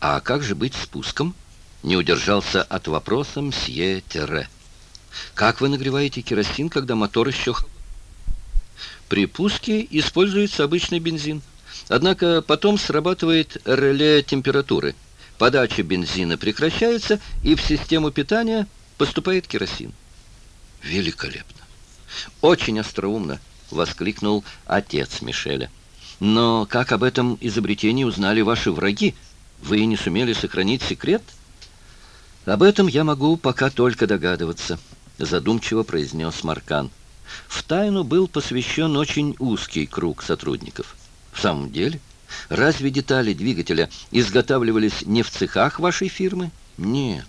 А как же быть спуском? Не удержался от вопроса мсье Терре. Как вы нагреваете керосин, когда мотор еще... При пуске используется обычный бензин. Однако потом срабатывает реле температуры. Подача бензина прекращается, и в систему питания поступает керосин. Великолепно! Очень остроумно! Воскликнул отец Мишеля. Но как об этом изобретении узнали ваши враги? Вы не сумели сохранить секрет? Об этом я могу пока только догадываться, задумчиво произнес Маркан. В тайну был посвящен очень узкий круг сотрудников. В самом деле, разве детали двигателя изготавливались не в цехах вашей фирмы? Нет.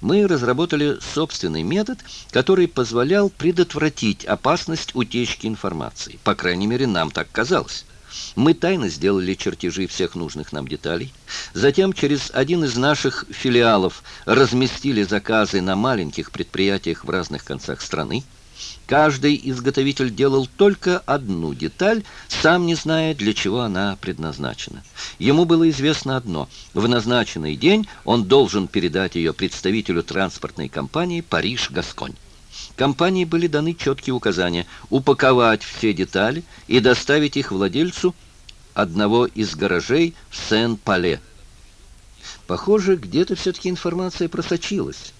Мы разработали собственный метод, который позволял предотвратить опасность утечки информации. По крайней мере, нам так казалось. Мы тайно сделали чертежи всех нужных нам деталей. Затем через один из наших филиалов разместили заказы на маленьких предприятиях в разных концах страны. Каждый изготовитель делал только одну деталь, сам не зная, для чего она предназначена. Ему было известно одно – в назначенный день он должен передать ее представителю транспортной компании «Париж-Гасконь». Компании были даны четкие указания упаковать все детали и доставить их владельцу одного из гаражей в Сен-Пале. Похоже, где-то все-таки информация просочилась.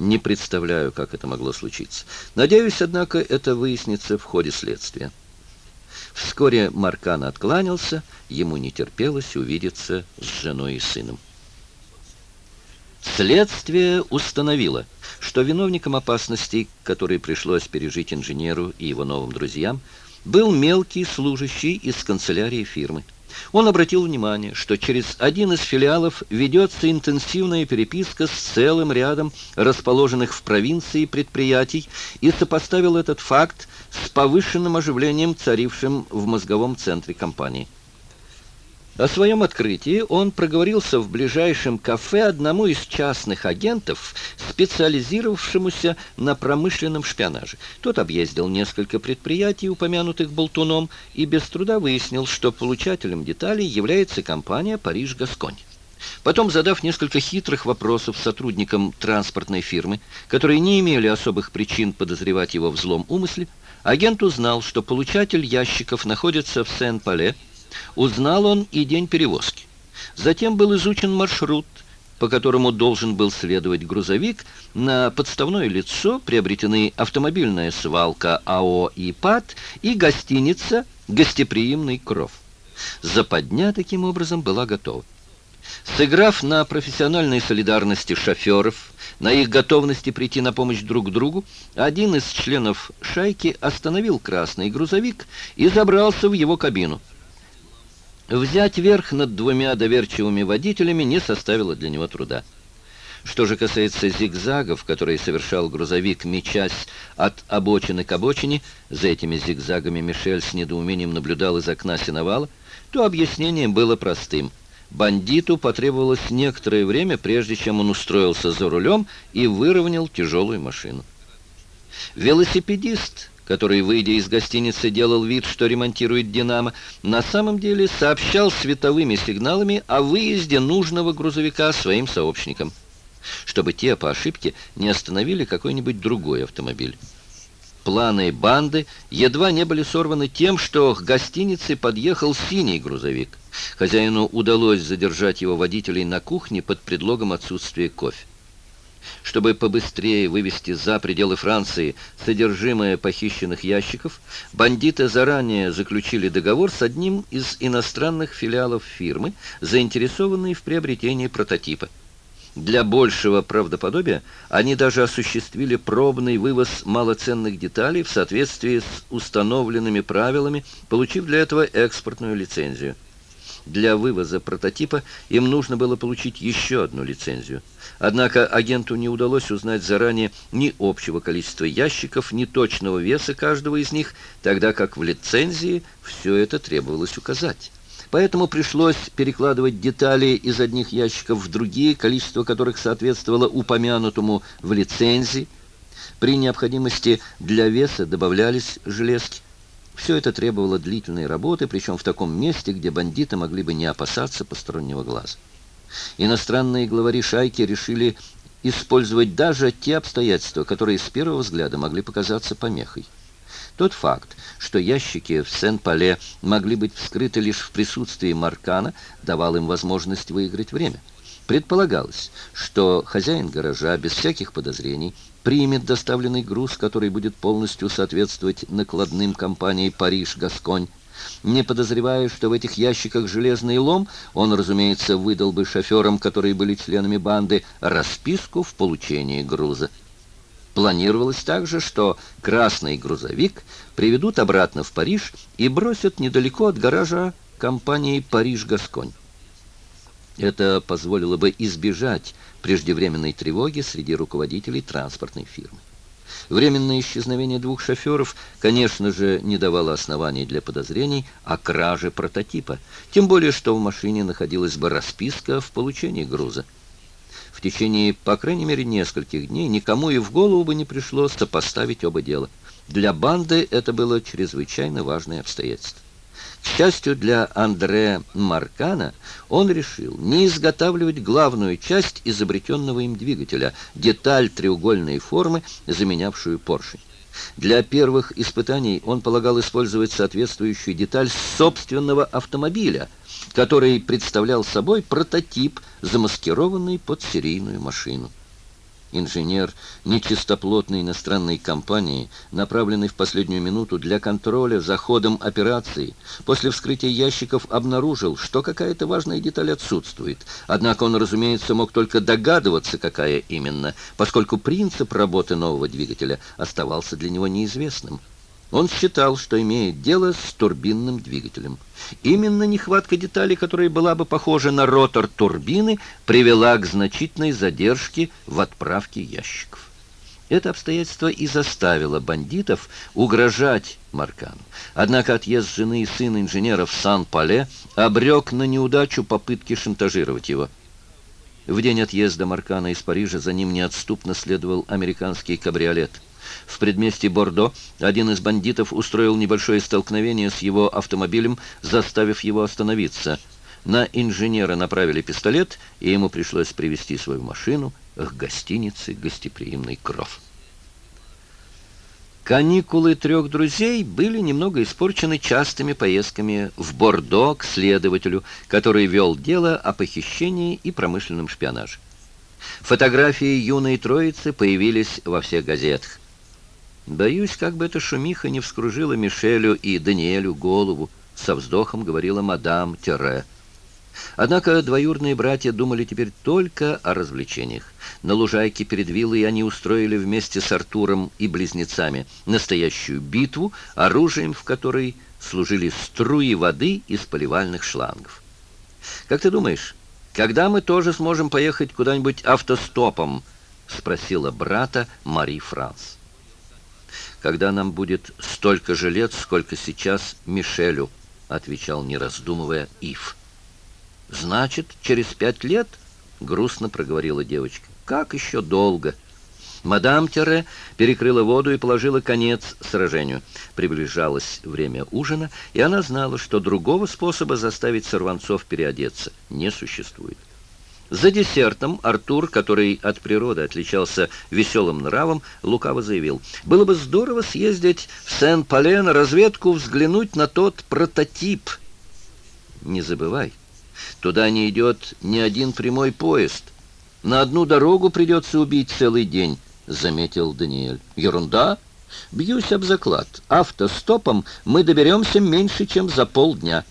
Не представляю, как это могло случиться. Надеюсь, однако, это выяснится в ходе следствия. Вскоре Маркан откланялся, ему не терпелось увидеться с женой и сыном. Следствие установило, что виновником опасностей, которые пришлось пережить инженеру и его новым друзьям, был мелкий служащий из канцелярии фирмы. Он обратил внимание, что через один из филиалов ведется интенсивная переписка с целым рядом расположенных в провинции предприятий и сопоставил этот факт с повышенным оживлением, царившим в мозговом центре компании. О своем открытии он проговорился в ближайшем кафе одному из частных агентов, специализировавшемуся на промышленном шпионаже. Тот объездил несколько предприятий, упомянутых Болтуном, и без труда выяснил, что получателем деталей является компания «Париж-Гасконь». Потом, задав несколько хитрых вопросов сотрудникам транспортной фирмы, которые не имели особых причин подозревать его в злом умысле, агент узнал, что получатель ящиков находится в Сен-Пале, Узнал он и день перевозки. Затем был изучен маршрут, по которому должен был следовать грузовик. На подставное лицо приобретены автомобильная свалка АО «Ипат» и гостиница «Гостеприимный кров». Западня таким образом была готова. Сыграв на профессиональной солидарности шоферов, на их готовности прийти на помощь друг другу, один из членов «Шайки» остановил красный грузовик и забрался в его кабину – Взять верх над двумя доверчивыми водителями не составило для него труда. Что же касается зигзагов, которые совершал грузовик, мечась от обочины к обочине, за этими зигзагами Мишель с недоумением наблюдал из окна сеновала, то объяснение было простым. Бандиту потребовалось некоторое время, прежде чем он устроился за рулем и выровнял тяжелую машину. Велосипедист, который, выйдя из гостиницы, делал вид, что ремонтирует «Динамо», на самом деле сообщал световыми сигналами о выезде нужного грузовика своим сообщникам, чтобы те по ошибке не остановили какой-нибудь другой автомобиль. Планы банды едва не были сорваны тем, что к гостинице подъехал синий грузовик. Хозяину удалось задержать его водителей на кухне под предлогом отсутствия кофе. Чтобы побыстрее вывести за пределы Франции содержимое похищенных ящиков, бандиты заранее заключили договор с одним из иностранных филиалов фирмы, заинтересованной в приобретении прототипа. Для большего правдоподобия они даже осуществили пробный вывоз малоценных деталей в соответствии с установленными правилами, получив для этого экспортную лицензию. Для вывоза прототипа им нужно было получить еще одну лицензию. Однако агенту не удалось узнать заранее ни общего количества ящиков, ни точного веса каждого из них, тогда как в лицензии все это требовалось указать. Поэтому пришлось перекладывать детали из одних ящиков в другие, количество которых соответствовало упомянутому в лицензии. При необходимости для веса добавлялись железки. Все это требовало длительной работы, причем в таком месте, где бандиты могли бы не опасаться постороннего глаза. Иностранные главари шайки решили использовать даже те обстоятельства, которые с первого взгляда могли показаться помехой. Тот факт, что ящики в Сен-Пале могли быть вскрыты лишь в присутствии Маркана, давал им возможность выиграть время. Предполагалось, что хозяин гаража без всяких подозрений – примет доставленный груз, который будет полностью соответствовать накладным компании «Париж-Гасконь». Не подозревая, что в этих ящиках железный лом, он, разумеется, выдал бы шоферам, которые были членами банды, расписку в получении груза. Планировалось также, что красный грузовик приведут обратно в Париж и бросят недалеко от гаража компании «Париж-Гасконь». Это позволило бы избежать преждевременной тревоги среди руководителей транспортной фирмы. Временное исчезновение двух шоферов, конечно же, не давало оснований для подозрений о краже прототипа, тем более что в машине находилась бы расписка в получении груза. В течение, по крайней мере, нескольких дней никому и в голову бы не пришло сопоставить оба дела. Для банды это было чрезвычайно важное обстоятельство. К счастью для Андре Маркана, он решил не изготавливать главную часть изобретенного им двигателя, деталь треугольной формы, заменявшую поршень. Для первых испытаний он полагал использовать соответствующую деталь собственного автомобиля, который представлял собой прототип, замаскированный под серийную машину инженер нечистоплотной иностранной компании, направленный в последнюю минуту для контроля за ходом операции, после вскрытия ящиков обнаружил, что какая-то важная деталь отсутствует. Однако он, разумеется, мог только догадываться, какая именно, поскольку принцип работы нового двигателя оставался для него неизвестным. Он считал, что имеет дело с турбинным двигателем. Именно нехватка деталей, которая была бы похожа на ротор турбины, привела к значительной задержке в отправке ящиков. Это обстоятельство и заставило бандитов угрожать Маркану. Однако отъезд жены и сына инженера в Сан-Пале обрек на неудачу попытки шантажировать его. В день отъезда Маркана из Парижа за ним неотступно следовал американский кабриолет – в предместе Бордо один из бандитов устроил небольшое столкновение с его автомобилем, заставив его остановиться. На инженера направили пистолет, и ему пришлось привести свою машину к гостинице «Гостеприимный кров». Каникулы трех друзей были немного испорчены частыми поездками в Бордо к следователю, который вел дело о похищении и промышленном шпионаже. Фотографии юной троицы появились во всех газетах. Боюсь, как бы эта шумиха не вскружила Мишелю и Даниэлю голову, со вздохом говорила мадам Тире. Однако двоюродные братья думали теперь только о развлечениях. На лужайке перед виллой они устроили вместе с Артуром и близнецами настоящую битву, оружием в которой служили струи воды из поливальных шлангов. «Как ты думаешь, когда мы тоже сможем поехать куда-нибудь автостопом?» — спросила брата Мари Франс когда нам будет столько же лет, сколько сейчас Мишелю», — отвечал, не раздумывая, Ив. «Значит, через пять лет?» — грустно проговорила девочка. «Как еще долго?» Мадам Терре перекрыла воду и положила конец сражению. Приближалось время ужина, и она знала, что другого способа заставить сорванцов переодеться не существует. За десертом Артур, который от природы отличался веселым нравом, лукаво заявил, «Было бы здорово съездить в Сен-Пале на разведку, взглянуть на тот прототип». «Не забывай, туда не идет ни один прямой поезд. На одну дорогу придется убить целый день», — заметил Даниэль. «Ерунда? Бьюсь об заклад. Автостопом мы доберемся меньше, чем за полдня».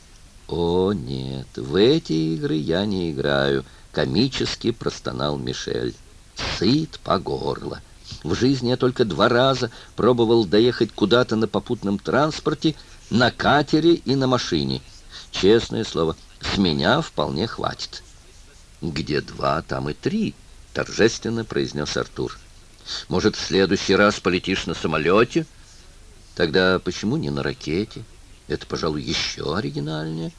«О, нет, в эти игры я не играю» комически простонал Мишель. Сыт по горло. В жизни я только два раза пробовал доехать куда-то на попутном транспорте, на катере и на машине. Честное слово, с меня вполне хватит. «Где два, там и три», — торжественно произнес Артур. «Может, в следующий раз полетишь на самолете?» «Тогда почему не на ракете? Это, пожалуй, еще оригинальнее».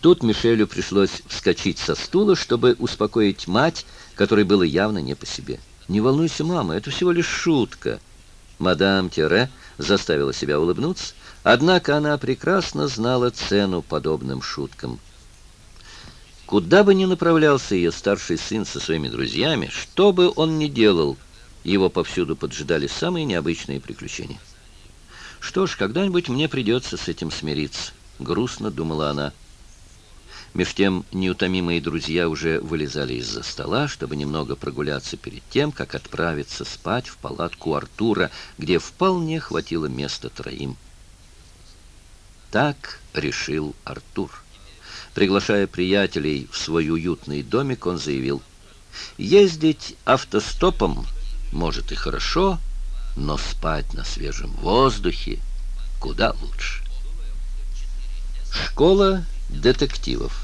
Тут Мишелю пришлось вскочить со стула, чтобы успокоить мать, которой было явно не по себе. «Не волнуйся, мама, это всего лишь шутка». Мадам Тире заставила себя улыбнуться, однако она прекрасно знала цену подобным шуткам. Куда бы ни направлялся ее старший сын со своими друзьями, что бы он ни делал, его повсюду поджидали самые необычные приключения. «Что ж, когда-нибудь мне придется с этим смириться», — грустно думала она. Меж тем неутомимые друзья уже вылезали из-за стола, чтобы немного прогуляться перед тем, как отправиться спать в палатку Артура, где вполне хватило места троим. Так решил Артур. Приглашая приятелей в свой уютный домик, он заявил, «Ездить автостопом, может, и хорошо, но спать на свежем воздухе куда лучше». Школа детективов.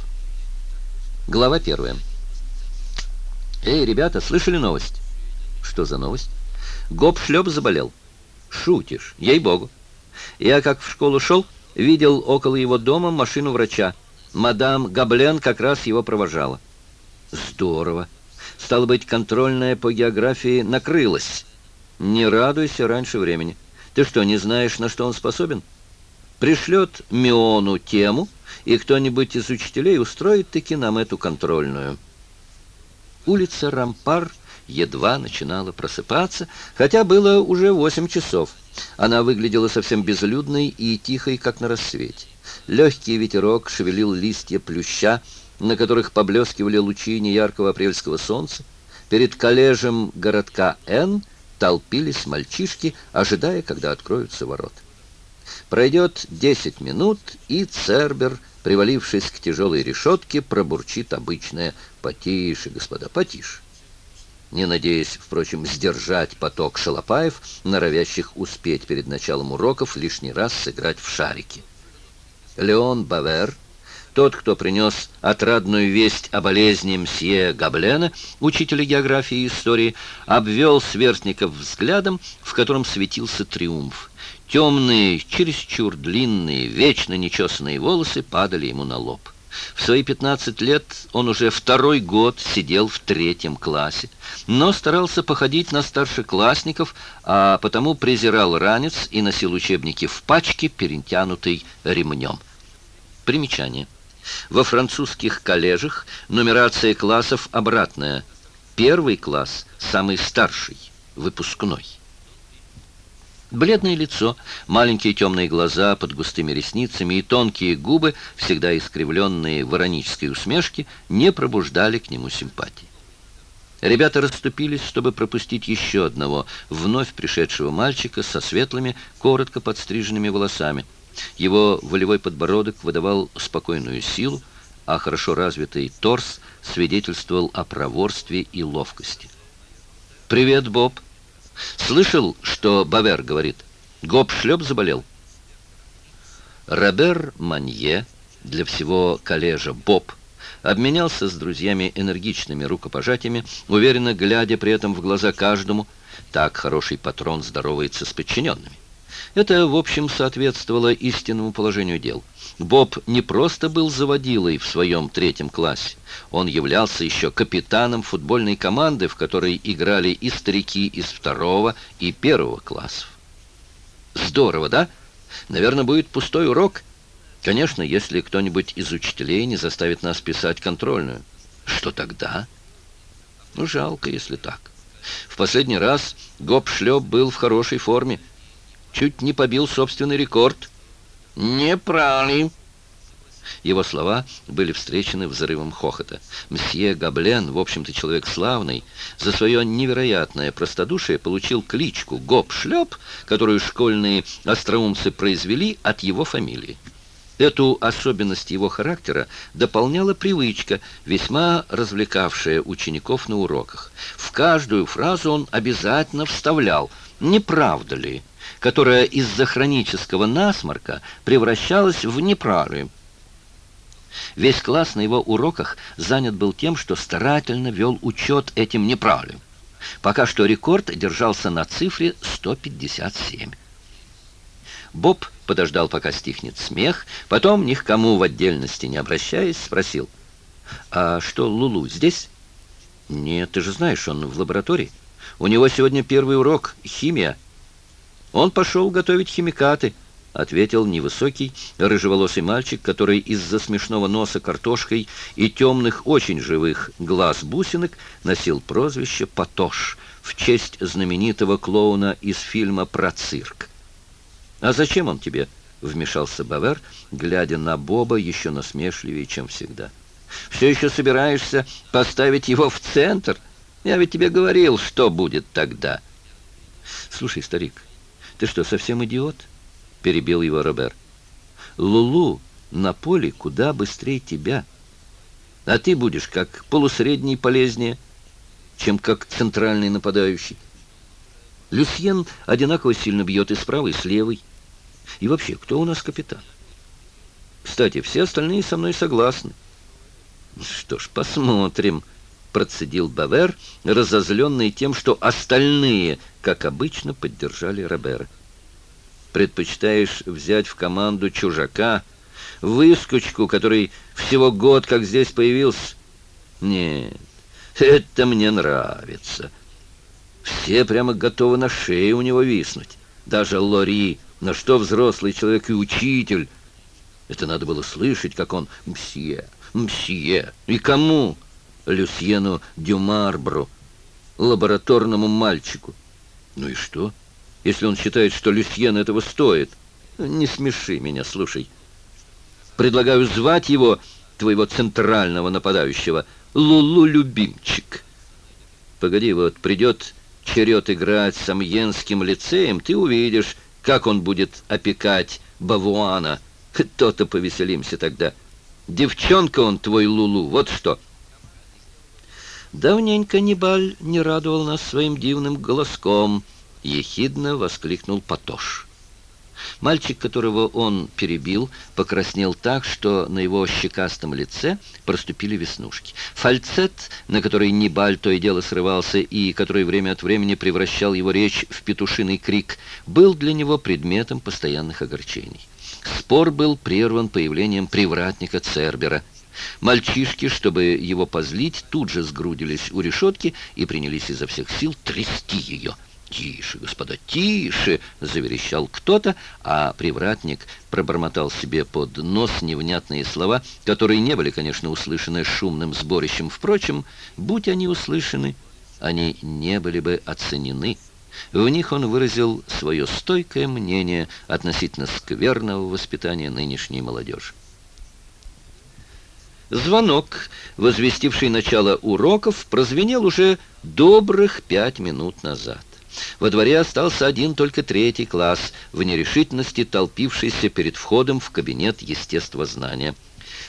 Глава 1. «Эй, ребята, слышали новость?» «Что за новость?» «Гоп Шлеп заболел». «Шутишь, ей-богу». Я как в школу шел, видел около его дома машину врача. Мадам Габлен как раз его провожала. «Здорово. Стало быть, контрольная по географии накрылась. Не радуйся раньше времени. Ты что, не знаешь, на что он способен?» «Пришлет Миону тему» и кто-нибудь из учителей устроит таки нам эту контрольную. Улица Рампар едва начинала просыпаться, хотя было уже восемь часов. Она выглядела совсем безлюдной и тихой, как на рассвете. Легкий ветерок шевелил листья плюща, на которых поблескивали лучи неяркого апрельского солнца. Перед коллежем городка Н толпились мальчишки, ожидая, когда откроются ворота. Пройдет десять минут, и Цербер, привалившись к тяжелой решетке, пробурчит обычное «потише, господа, потише». Не надеясь, впрочем, сдержать поток шалопаев, норовящих успеть перед началом уроков лишний раз сыграть в шарики. Леон Бавер, тот, кто принес отрадную весть о болезни мсье Габлена, учителя географии и истории, обвел сверстников взглядом, в котором светился триумф. Темные, чересчур длинные, вечно нечесанные волосы падали ему на лоб. В свои 15 лет он уже второй год сидел в третьем классе, но старался походить на старшеклассников, а потому презирал ранец и носил учебники в пачке, перетянутой ремнем. Примечание. Во французских коллежах нумерация классов обратная. Первый класс – самый старший, выпускной. Бледное лицо, маленькие темные глаза под густыми ресницами и тонкие губы, всегда искривленные в иронической усмешке, не пробуждали к нему симпатии. Ребята расступились, чтобы пропустить еще одного, вновь пришедшего мальчика со светлыми, коротко подстриженными волосами. Его волевой подбородок выдавал спокойную силу, а хорошо развитый торс свидетельствовал о проворстве и ловкости. «Привет, Боб!» Слышал, что Бавер говорит? Гоп-шлеп заболел. Робер Манье, для всего коллежа Боб, обменялся с друзьями энергичными рукопожатиями, уверенно глядя при этом в глаза каждому. Так хороший патрон здоровается с подчиненными. Это, в общем, соответствовало истинному положению дел – Боб не просто был заводилой в своем третьем классе, он являлся еще капитаном футбольной команды, в которой играли и старики из второго и первого классов. Здорово, да? Наверное, будет пустой урок. Конечно, если кто-нибудь из учителей не заставит нас писать контрольную. Что тогда? Ну, жалко, если так. В последний раз Гоп-шлеп был в хорошей форме. Чуть не побил собственный рекорд – «Неправильный». Его слова были встречены взрывом хохота. Мсье Габлен, в общем-то человек славный, за свое невероятное простодушие получил кличку «Гоп-шлеп», которую школьные остроумцы произвели от его фамилии. Эту особенность его характера дополняла привычка, весьма развлекавшая учеников на уроках. В каждую фразу он обязательно вставлял «Не правда ли?» которая из-за хронического насморка превращалась в непрары. Весь класс на его уроках занят был тем, что старательно вел учет этим неправым. Пока что рекорд держался на цифре 157. Боб подождал, пока стихнет смех, потом, ни к кому в отдельности не обращаясь, спросил, «А что, Лулу здесь?» «Нет, ты же знаешь, он в лаборатории. У него сегодня первый урок — химия». Он пошел готовить химикаты, ответил невысокий, рыжеволосый мальчик, который из-за смешного носа картошкой и темных, очень живых глаз бусинок носил прозвище «Патош» в честь знаменитого клоуна из фильма про цирк. «А зачем он тебе?» — вмешался Бавер, глядя на Боба еще насмешливее, чем всегда. «Все еще собираешься поставить его в центр? Я ведь тебе говорил, что будет тогда». «Слушай, старик, ты что, совсем идиот? Перебил его Робер. Лулу на поле куда быстрее тебя. А ты будешь как полусредний полезнее, чем как центральный нападающий. Люсьен одинаково сильно бьет и с правой, и с левой. И вообще, кто у нас капитан? Кстати, все остальные со мной согласны. Ну что ж, посмотрим процедил Бавер, разозленный тем, что остальные, как обычно, поддержали Робера. «Предпочитаешь взять в команду чужака, выскочку, который всего год как здесь появился? Нет, это мне нравится. Все прямо готовы на шее у него виснуть. Даже Лори, на что взрослый человек и учитель. Это надо было слышать, как он «Мсье, мсье, и кому?» Люсьену Дюмарбру, лабораторному мальчику. Ну и что, если он считает, что Люсьен этого стоит? Не смеши меня, слушай. Предлагаю звать его, твоего центрального нападающего, Лулу-любимчик. Погоди, вот придет черед играть с Амьенским лицеем, ты увидишь, как он будет опекать Бавуана. То-то повеселимся тогда. Девчонка он твой Лулу, вот что» давненько Небаль не радовал нас своим дивным голоском», — ехидно воскликнул Патош. Мальчик, которого он перебил, покраснел так, что на его щекастом лице проступили веснушки. Фальцет, на который Небаль то и дело срывался и который время от времени превращал его речь в петушиный крик, был для него предметом постоянных огорчений. Спор был прерван появлением привратника Цербера — Мальчишки, чтобы его позлить, тут же сгрудились у решетки и принялись изо всех сил трясти ее. «Тише, господа, тише!» — заверещал кто-то, а привратник пробормотал себе под нос невнятные слова, которые не были, конечно, услышаны шумным сборищем. Впрочем, будь они услышаны, они не были бы оценены. В них он выразил свое стойкое мнение относительно скверного воспитания нынешней молодежи. Звонок, возвестивший начало уроков, прозвенел уже добрых пять минут назад. Во дворе остался один только третий класс, в нерешительности толпившийся перед входом в кабинет естествознания.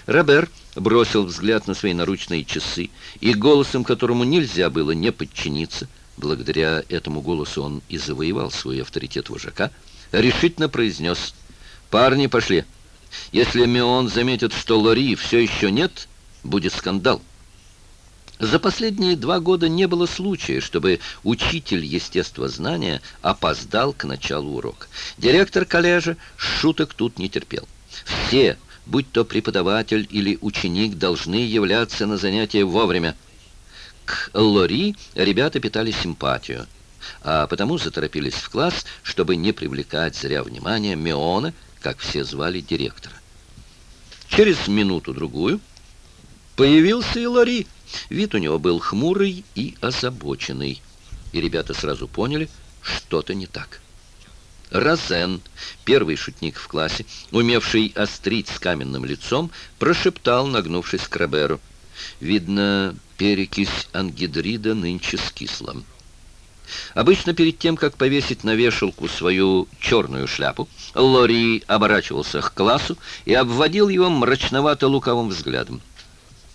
Робер бросил взгляд на свои наручные часы и голосом, которому нельзя было не подчиниться, благодаря этому голосу он и завоевал свой авторитет вожака, решительно произнес «Парни, пошли!» Если Мион заметит, что Лори все еще нет, будет скандал. За последние два года не было случая, чтобы учитель естествознания опоздал к началу урока. Директор коллежа шуток тут не терпел. Все, будь то преподаватель или ученик, должны являться на занятия вовремя. К Лори ребята питали симпатию, а потому заторопились в класс, чтобы не привлекать зря внимания Меона, как все звали директора. Через минуту-другую появился и Лари. Вид у него был хмурый и озабоченный. И ребята сразу поняли, что-то не так. Розен, первый шутник в классе, умевший острить с каменным лицом, прошептал, нагнувшись к Роберу. «Видно, перекись ангидрида нынче с кислом». Обычно перед тем, как повесить на вешалку свою черную шляпу, Лори оборачивался к классу и обводил его мрачновато луковым взглядом.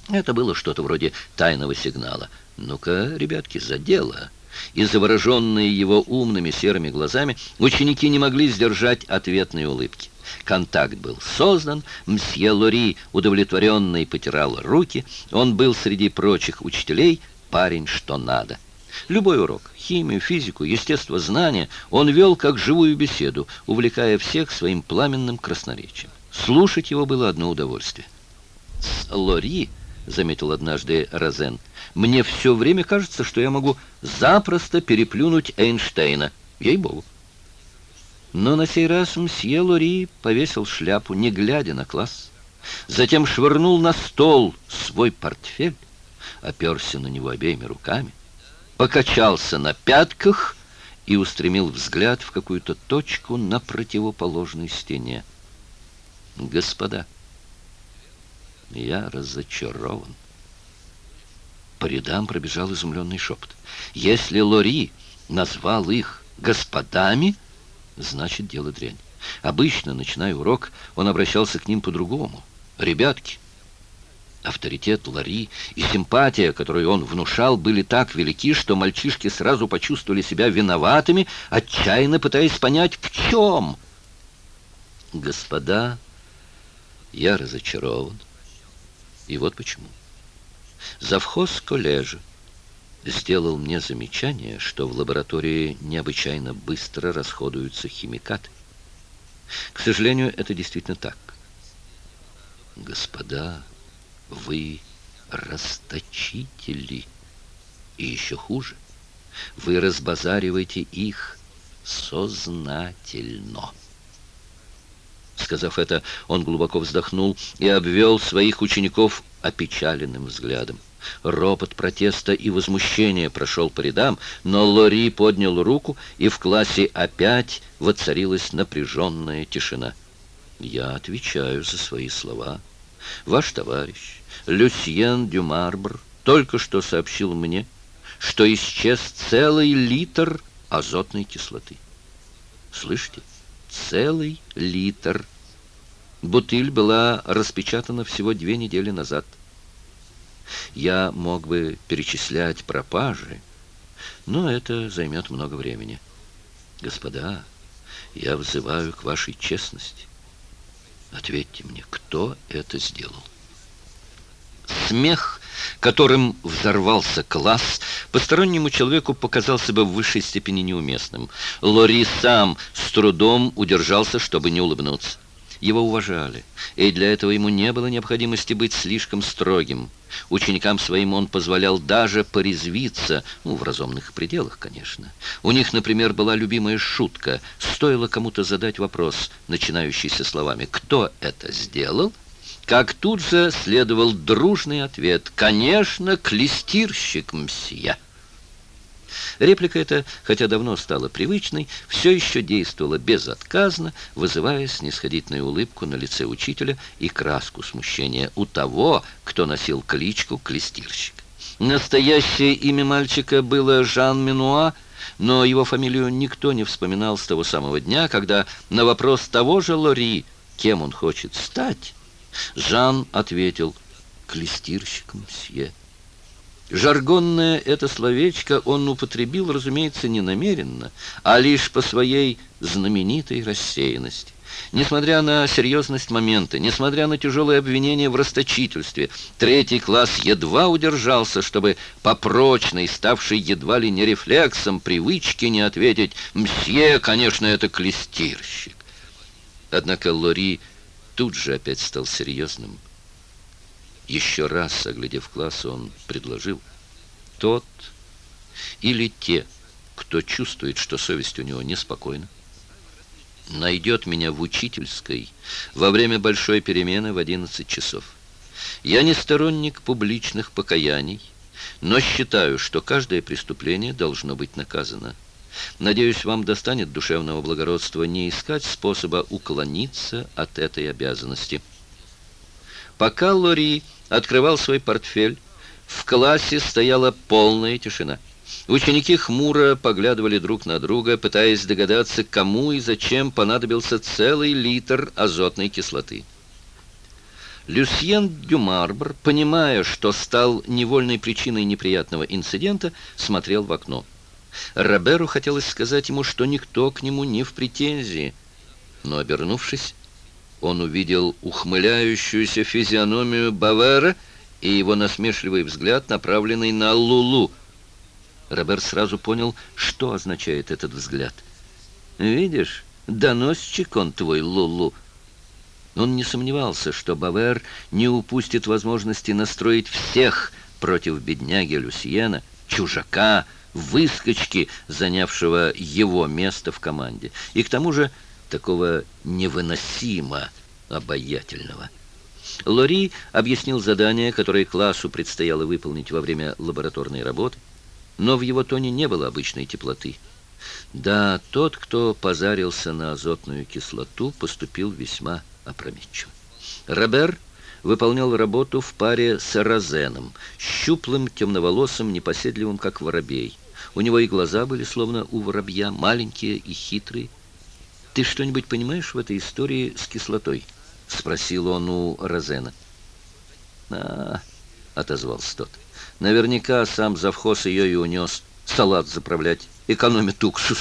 Это было что-то вроде тайного сигнала. «Ну-ка, ребятки, за дело!» И завороженные его умными серыми глазами, ученики не могли сдержать ответные улыбки. Контакт был создан, мсье Лори удовлетворенный потирал руки, он был среди прочих учителей парень что надо. Любой урок, химию, физику, естествознание он вел как живую беседу, увлекая всех своим пламенным красноречием. Слушать его было одно удовольствие. «С Лори», — заметил однажды Розен, — «мне все время кажется, что я могу запросто переплюнуть Эйнштейна. Ей-богу». Но на сей раз мсье Лори повесил шляпу, не глядя на класс. Затем швырнул на стол свой портфель, оперся на него обеими руками — покачался на пятках и устремил взгляд в какую-то точку на противоположной стене. «Господа, я разочарован». По рядам пробежал изумленный шепот. «Если Лори назвал их господами, значит, дело дрянь. Обычно, начиная урок, он обращался к ним по-другому. «Ребятки, Авторитет Лари и симпатия, которую он внушал, были так велики, что мальчишки сразу почувствовали себя виноватыми, отчаянно пытаясь понять, в чем. Господа, я разочарован. И вот почему. Завхоз коллежа сделал мне замечание, что в лаборатории необычайно быстро расходуются химикаты. К сожалению, это действительно так. Господа... Вы расточители. И еще хуже. Вы разбазариваете их сознательно. Сказав это, он глубоко вздохнул и обвел своих учеников опечаленным взглядом. Ропот протеста и возмущения прошел по рядам, но Лори поднял руку, и в классе опять воцарилась напряженная тишина. «Я отвечаю за свои слова», Ваш товарищ, Люсьен Дюмарбр, только что сообщил мне, что исчез целый литр азотной кислоты. Слышите? Целый литр. Бутыль была распечатана всего две недели назад. Я мог бы перечислять пропажи, но это займет много времени. Господа, я взываю к вашей честности. Ответьте мне, кто это сделал? Смех, которым взорвался класс, постороннему человеку показался бы в высшей степени неуместным. Лори сам с трудом удержался, чтобы не улыбнуться. Его уважали, и для этого ему не было необходимости быть слишком строгим. Ученикам своим он позволял даже порезвиться, ну, в разумных пределах, конечно. У них, например, была любимая шутка. Стоило кому-то задать вопрос, начинающийся словами «Кто это сделал?» Как тут же следовал дружный ответ «Конечно, клестирщик мсье». Реплика эта, хотя давно стала привычной, все еще действовала безотказно, вызывая снисходительную улыбку на лице учителя и краску смущения у того, кто носил кличку «Клестирщик». Настоящее имя мальчика было Жан Минуа, но его фамилию никто не вспоминал с того самого дня, когда на вопрос того же Лори, кем он хочет стать, Жан ответил «Клестирщиком, мсье». Жаргонное это словечко он употребил, разумеется, не намеренно, а лишь по своей знаменитой рассеянности. Несмотря на серьезность момента, несмотря на тяжелые обвинения в расточительстве, третий класс едва удержался, чтобы по прочной, ставшей едва ли не рефлексом, привычке не ответить «Мсье, конечно, это клестирщик». Однако Лори тут же опять стал серьезным. Еще раз, оглядев класс, он предложил. Тот или те, кто чувствует, что совесть у него неспокойна, найдет меня в учительской во время большой перемены в 11 часов. Я не сторонник публичных покаяний, но считаю, что каждое преступление должно быть наказано. Надеюсь, вам достанет душевного благородства не искать способа уклониться от этой обязанности». Пока Лори открывал свой портфель, в классе стояла полная тишина. Ученики хмуро поглядывали друг на друга, пытаясь догадаться, кому и зачем понадобился целый литр азотной кислоты. Люсьен Дюмарбр, понимая, что стал невольной причиной неприятного инцидента, смотрел в окно. Роберу хотелось сказать ему, что никто к нему не в претензии, но, обернувшись, он увидел ухмыляющуюся физиономию Бавера и его насмешливый взгляд, направленный на Лулу. Роберт сразу понял, что означает этот взгляд. «Видишь, доносчик он твой, Лулу». Он не сомневался, что Бавер не упустит возможности настроить всех против бедняги Люсьена, чужака, выскочки, занявшего его место в команде. И к тому же такого невыносимо обаятельного. Лори объяснил задание, которое классу предстояло выполнить во время лабораторной работы, но в его тоне не было обычной теплоты. Да, тот, кто позарился на азотную кислоту, поступил весьма опрометчиво. Робер выполнял работу в паре с Розеном, щуплым, темноволосым, непоседливым, как воробей. У него и глаза были словно у воробья, маленькие и хитрые, ты что-нибудь понимаешь в этой истории с кислотой?» — спросил он у Розена. а отозвался тот. «Наверняка сам завхоз ее и унес. Салат заправлять. Экономит уксус».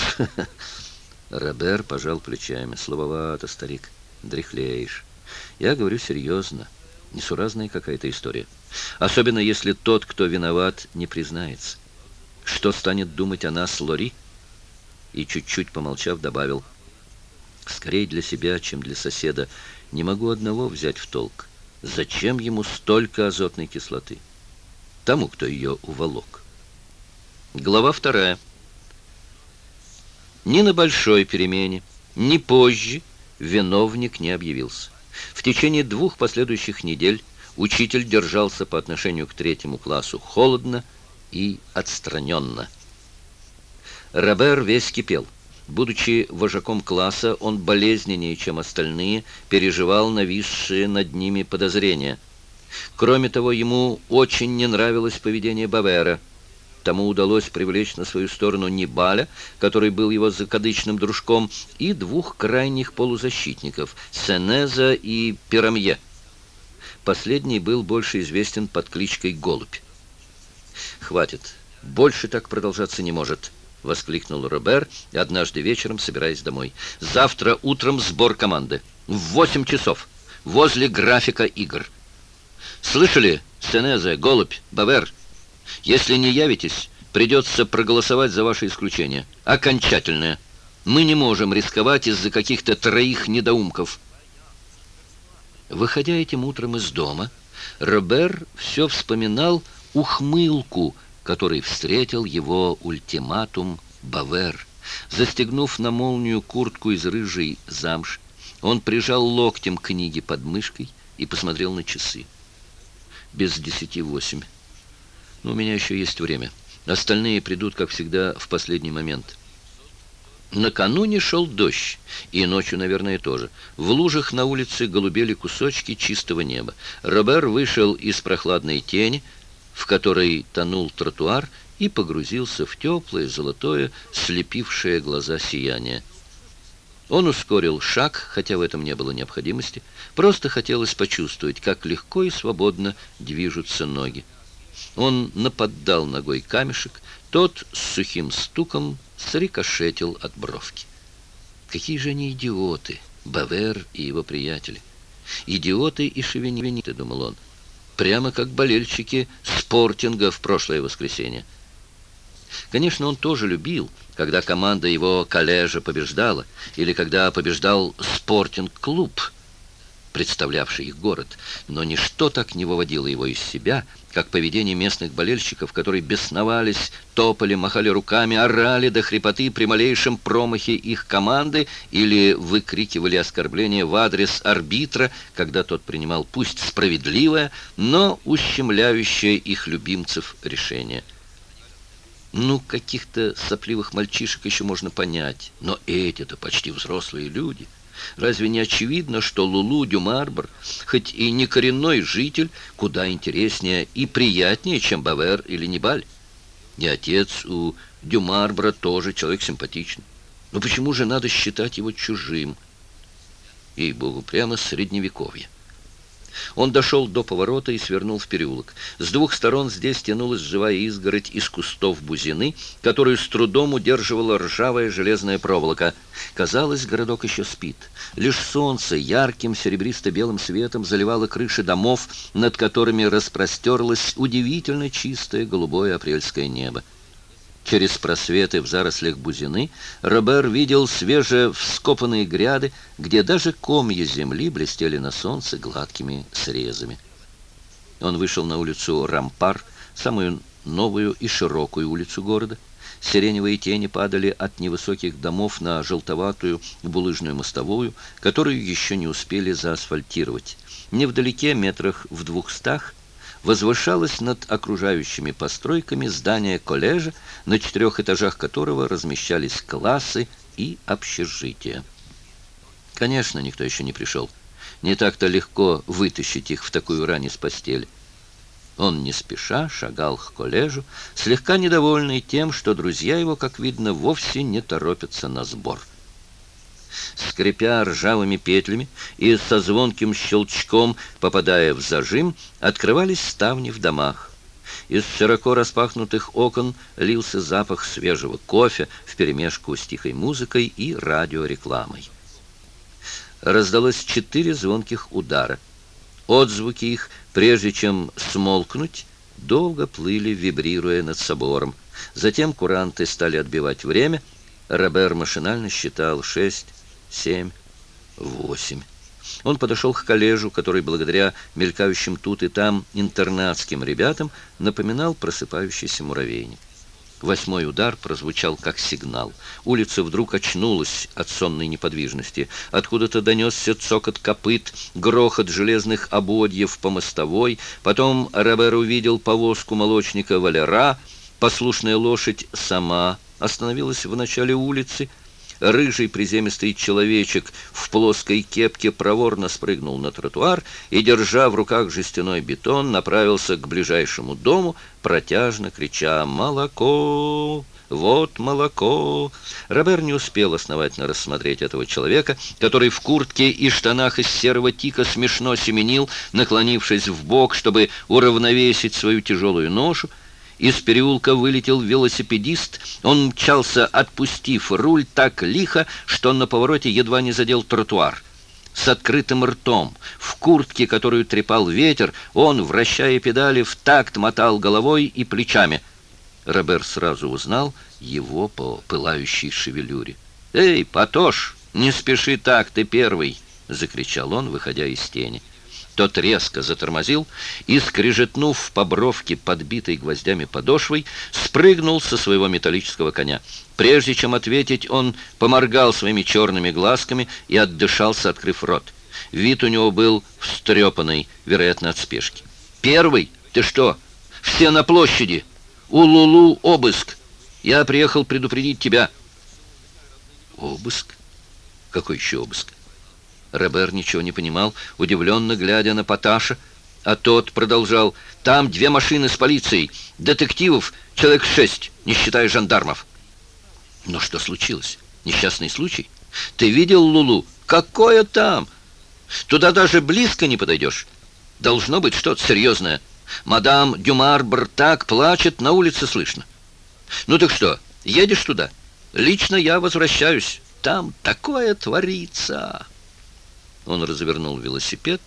Робер пожал плечами. «Слабовато, старик. Дряхлеешь. Я говорю серьезно. Несуразная какая-то история. Особенно если тот, кто виноват, не признается. Что станет думать о нас, Лори?» И чуть-чуть помолчав, добавил – Скорее для себя, чем для соседа. Не могу одного взять в толк. Зачем ему столько азотной кислоты? Тому, кто ее уволок. Глава вторая. Ни на большой перемене, ни позже виновник не объявился. В течение двух последующих недель учитель держался по отношению к третьему классу холодно и отстраненно. Робер весь кипел. Будучи вожаком класса, он болезненнее, чем остальные, переживал нависшие над ними подозрения. Кроме того, ему очень не нравилось поведение Бавера. Тому удалось привлечь на свою сторону Нибаля, который был его закадычным дружком, и двух крайних полузащитников – Сенеза и Пирамье. Последний был больше известен под кличкой Голубь. «Хватит. Больше так продолжаться не может». — воскликнул Робер, однажды вечером собираясь домой. «Завтра утром сбор команды. В восемь часов. Возле графика игр. Слышали, Сенезе, Голубь, Бавер? Если не явитесь, придется проголосовать за ваше исключение. Окончательное. Мы не можем рисковать из-за каких-то троих недоумков». Выходя этим утром из дома, Робер все вспоминал ухмылку, который встретил его ультиматум Бавер. Застегнув на молнию куртку из рыжей замши, он прижал локтем книги под мышкой и посмотрел на часы. Без десяти восемь. Но у меня еще есть время. Остальные придут, как всегда, в последний момент. Накануне шел дождь, и ночью, наверное, тоже. В лужах на улице голубели кусочки чистого неба. Робер вышел из прохладной тени, в которой тонул тротуар и погрузился в теплое, золотое, слепившее глаза сияние. Он ускорил шаг, хотя в этом не было необходимости, просто хотелось почувствовать, как легко и свободно движутся ноги. Он наподдал ногой камешек, тот с сухим стуком срикошетил от бровки. Какие же они идиоты, Бавер и его приятели. Идиоты и шевеневениты, думал он прямо как болельщики спортинга в прошлое воскресенье. Конечно, он тоже любил, когда команда его коллежа побеждала, или когда побеждал спортинг-клуб, представлявший их город, но ничто так не выводило его из себя – как поведение местных болельщиков, которые бесновались, топали, махали руками, орали до хрипоты при малейшем промахе их команды или выкрикивали оскорбления в адрес арбитра, когда тот принимал пусть справедливое, но ущемляющее их любимцев решение. Ну, каких-то сопливых мальчишек еще можно понять, но эти-то почти взрослые люди – Разве не очевидно, что Лулу Дюмарбр, хоть и не коренной житель, куда интереснее и приятнее, чем Бавер или Небаль? И отец у Дюмарбра тоже человек симпатичный. Но почему же надо считать его чужим? Ей-богу, прямо средневековье. Он дошел до поворота и свернул в переулок. С двух сторон здесь тянулась живая изгородь из кустов бузины, которую с трудом удерживала ржавая железная проволока. Казалось, городок еще спит. Лишь солнце ярким серебристо-белым светом заливало крыши домов, над которыми распростерлось удивительно чистое голубое апрельское небо. Через просветы в зарослях бузины Робер видел свежие вскопанные гряды, где даже комья земли блестели на солнце гладкими срезами. Он вышел на улицу Рампар, самую новую и широкую улицу города. Сиреневые тени падали от невысоких домов на желтоватую булыжную мостовую, которую еще не успели заасфальтировать. Невдалеке, метрах в двухстах, возвышалось над окружающими постройками здание коллежа, на четырех этажах которого размещались классы и общежития. Конечно, никто еще не пришел. Не так-то легко вытащить их в такую рань из постели. Он не спеша шагал к коллежу, слегка недовольный тем, что друзья его, как видно, вовсе не торопятся на сбор скрипя ржавыми петлями и со звонким щелчком, попадая в зажим, открывались ставни в домах. Из широко распахнутых окон лился запах свежего кофе вперемешку с тихой музыкой и радиорекламой. Раздалось четыре звонких удара. Отзвуки их, прежде чем смолкнуть, долго плыли, вибрируя над собором. Затем куранты стали отбивать время. Робер машинально считал шесть, семь, восемь. Он подошел к коллежу, который благодаря мелькающим тут и там интернатским ребятам напоминал просыпающийся муравейник. Восьмой удар прозвучал как сигнал. Улица вдруг очнулась от сонной неподвижности. Откуда-то донесся цокот копыт, грохот железных ободьев по мостовой. Потом Робер увидел повозку молочника Валера. Послушная лошадь сама остановилась в начале улицы — рыжий приземистый человечек в плоской кепке проворно спрыгнул на тротуар и, держа в руках жестяной бетон, направился к ближайшему дому, протяжно крича «Молоко!» «Вот молоко!» Робер не успел основательно рассмотреть этого человека, который в куртке и штанах из серого тика смешно семенил, наклонившись в бок, чтобы уравновесить свою тяжелую ношу, из переулка вылетел велосипедист. Он мчался, отпустив руль так лихо, что на повороте едва не задел тротуар. С открытым ртом, в куртке, которую трепал ветер, он, вращая педали, в такт мотал головой и плечами. Робер сразу узнал его по пылающей шевелюре. «Эй, Патош, не спеши так, ты первый!» — закричал он, выходя из тени. — тот резко затормозил и, скрежетнув по бровке, подбитой гвоздями подошвой, спрыгнул со своего металлического коня. Прежде чем ответить, он поморгал своими черными глазками и отдышался, открыв рот. Вид у него был встрепанный, вероятно, от спешки. «Первый? Ты что? Все на площади! У Лулу обыск! Я приехал предупредить тебя!» «Обыск? Какой еще обыск?» Робер ничего не понимал, удивленно глядя на Паташа, а тот продолжал. «Там две машины с полицией, детективов, человек шесть, не считая жандармов». «Но что случилось? Несчастный случай? Ты видел Лулу? Какое там? Туда даже близко не подойдешь. Должно быть что-то серьезное. Мадам Дюмар так плачет, на улице слышно. Ну так что, едешь туда? Лично я возвращаюсь. Там такое творится». Он развернул велосипед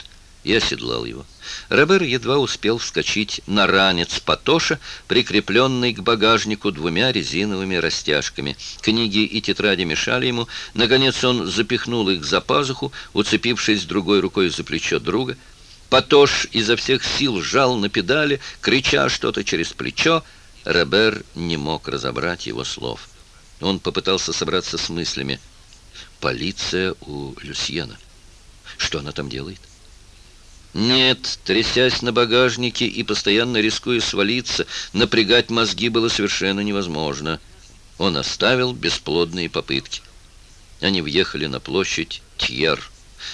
и оседлал его. Робер едва успел вскочить на ранец Патоша, прикрепленный к багажнику двумя резиновыми растяжками. Книги и тетради мешали ему. Наконец он запихнул их за пазуху, уцепившись другой рукой за плечо друга. Патош изо всех сил жал на педали, крича что-то через плечо. Робер не мог разобрать его слов. Он попытался собраться с мыслями. «Полиция у Люсьена». Что она там делает? Нет, трясясь на багажнике и постоянно рискуя свалиться, напрягать мозги было совершенно невозможно. Он оставил бесплодные попытки. Они въехали на площадь Тьер.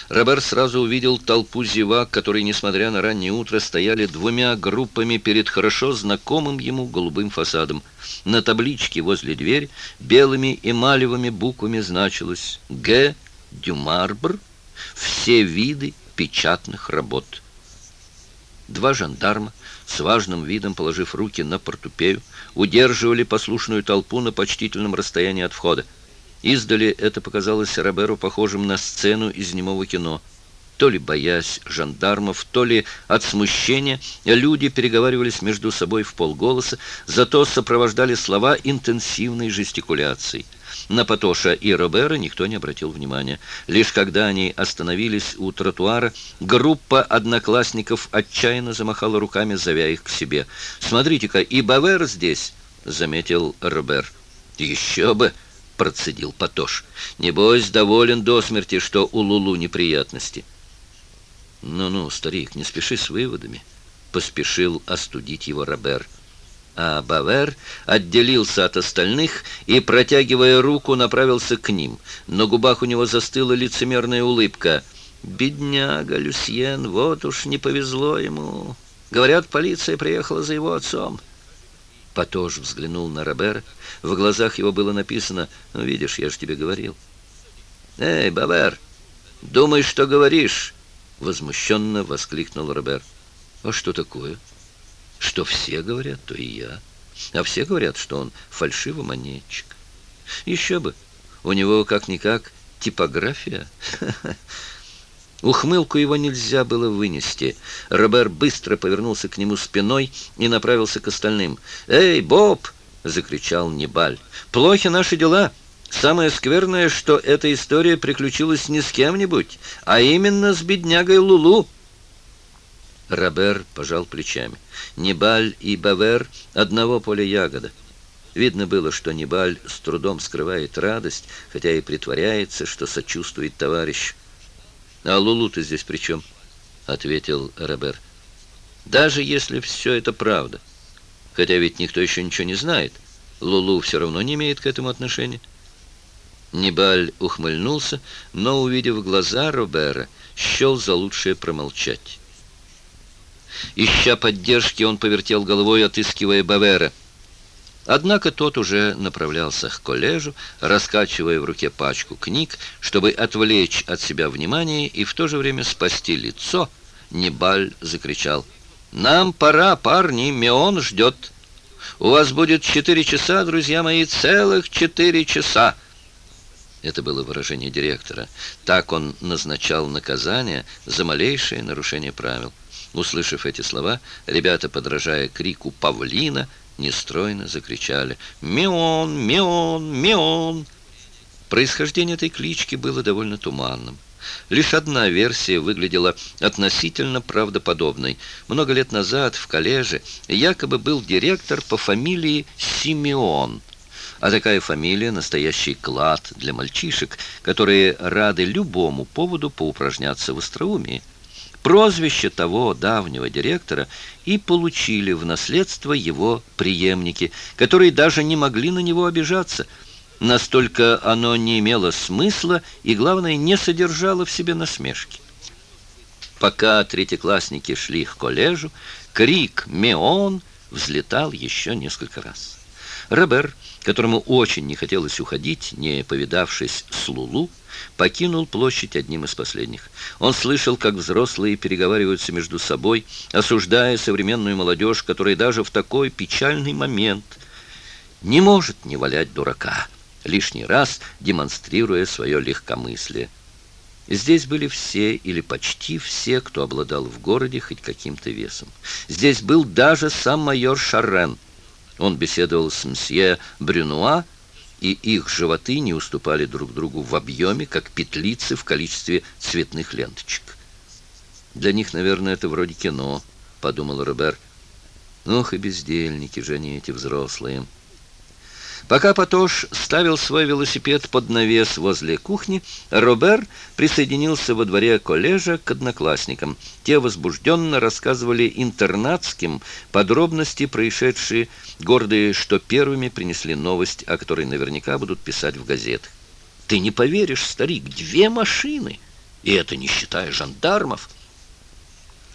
Робер сразу увидел толпу зевак, которые, несмотря на раннее утро, стояли двумя группами перед хорошо знакомым ему голубым фасадом. На табличке возле дверь белыми эмалевыми буквами значилось «Г. Дюмарбр все виды печатных работ. Два жандарма, с важным видом положив руки на портупею, удерживали послушную толпу на почтительном расстоянии от входа. Издали это показалось Роберу похожим на сцену из немого кино. То ли боясь жандармов, то ли от смущения, люди переговаривались между собой в полголоса, зато сопровождали слова интенсивной жестикуляцией. На Патоша и Робера никто не обратил внимания. Лишь когда они остановились у тротуара, группа одноклассников отчаянно замахала руками, зовя их к себе. «Смотрите-ка, и Бавер здесь!» — заметил Робер. «Еще бы!» — процедил Патош. «Небось, доволен до смерти, что у Лулу неприятности». «Ну-ну, старик, не спеши с выводами», — поспешил остудить его Робер. «Робер» а Бавер отделился от остальных и, протягивая руку, направился к ним. На губах у него застыла лицемерная улыбка. «Бедняга Люсьен, вот уж не повезло ему!» «Говорят, полиция приехала за его отцом». Патош взглянул на Робера. В глазах его было написано «Ну, видишь, я же тебе говорил». «Эй, Бавер, думай, что говоришь!» Возмущенно воскликнул Робер. «А что такое?» что все говорят, то и я. А все говорят, что он фальшивомонетчик. Еще бы, у него как-никак типография. Ухмылку его нельзя было вынести. Робер быстро повернулся к нему спиной и направился к остальным. «Эй, Боб!» — закричал Небаль. «Плохи наши дела. Самое скверное, что эта история приключилась не с кем-нибудь, а именно с беднягой Лулу». Робер пожал плечами. Небаль и Бавер одного поля ягода. Видно было, что Небаль с трудом скрывает радость, хотя и притворяется, что сочувствует товарищу. «А Лулу ты здесь при чем?» — ответил Робер. «Даже если все это правда. Хотя ведь никто еще ничего не знает. Лулу все равно не имеет к этому отношения». Небаль ухмыльнулся, но, увидев глаза Робера, счел за лучшее промолчать. Ища поддержки, он повертел головой, отыскивая Бавера. Однако тот уже направлялся к коллежу, раскачивая в руке пачку книг, чтобы отвлечь от себя внимание и в то же время спасти лицо. Небаль закричал. «Нам пора, парни, Меон ждет. У вас будет четыре часа, друзья мои, целых четыре часа!» Это было выражение директора. Так он назначал наказание за малейшее нарушение правил. Услышав эти слова, ребята, подражая крику павлина, нестройно закричали «Меон! мион, мион!» Происхождение этой клички было довольно туманным. Лишь одна версия выглядела относительно правдоподобной. Много лет назад в коллеже якобы был директор по фамилии Симеон. А такая фамилия – настоящий клад для мальчишек, которые рады любому поводу поупражняться в остроумии. Прозвище того давнего директора и получили в наследство его преемники, которые даже не могли на него обижаться. Настолько оно не имело смысла и, главное, не содержало в себе насмешки. Пока третьеклассники шли к коллежу, крик «Меон!» взлетал еще несколько раз. Робер, которому очень не хотелось уходить, не повидавшись с Лулу, покинул площадь одним из последних. Он слышал, как взрослые переговариваются между собой, осуждая современную молодежь, которая даже в такой печальный момент не может не валять дурака, лишний раз демонстрируя свое легкомыслие. Здесь были все или почти все, кто обладал в городе хоть каким-то весом. Здесь был даже сам майор Шаррен. Он беседовал с мсье Брюнуа, и их животы не уступали друг другу в объеме, как петлицы в количестве цветных ленточек. «Для них, наверное, это вроде кино», — подумал Робер. «Ох и бездельники же они эти взрослые». Пока Патош ставил свой велосипед под навес возле кухни, Робер присоединился во дворе коллежа к одноклассникам. Те возбужденно рассказывали интернатским подробности, происшедшие, гордые, что первыми принесли новость, о которой наверняка будут писать в газетах. «Ты не поверишь, старик, две машины! И это не считая жандармов!»